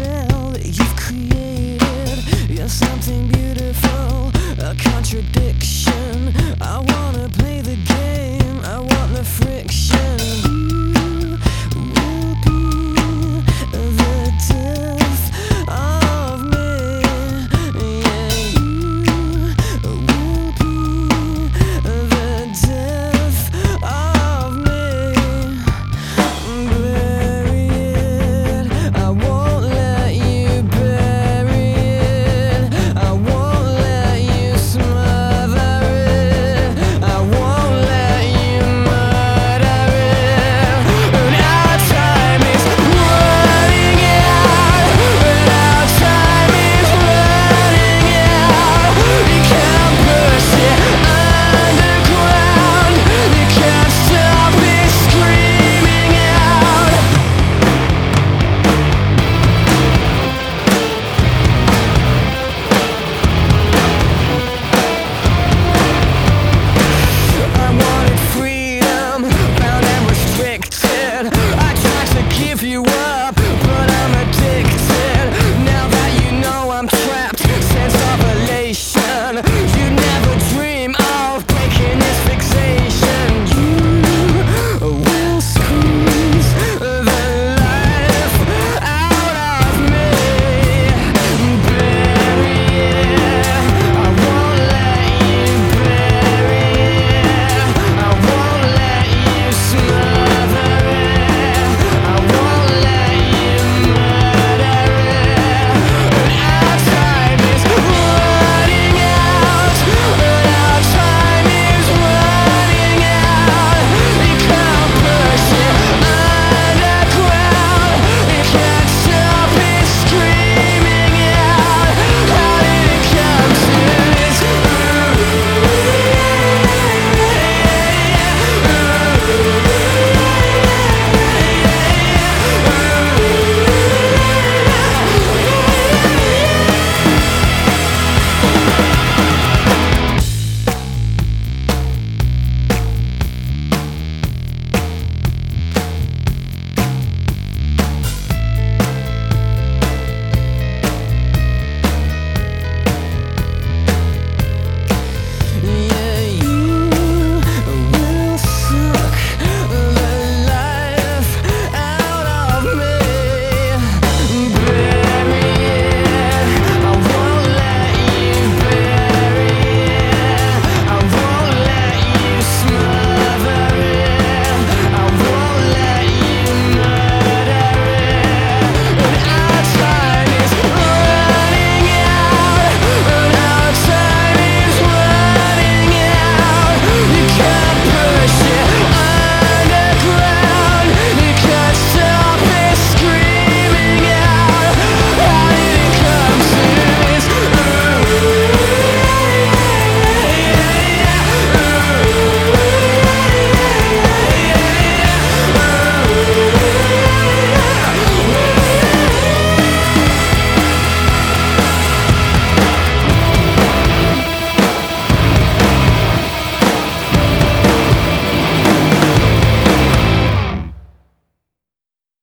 that you've created. You're something beautiful, a contradiction.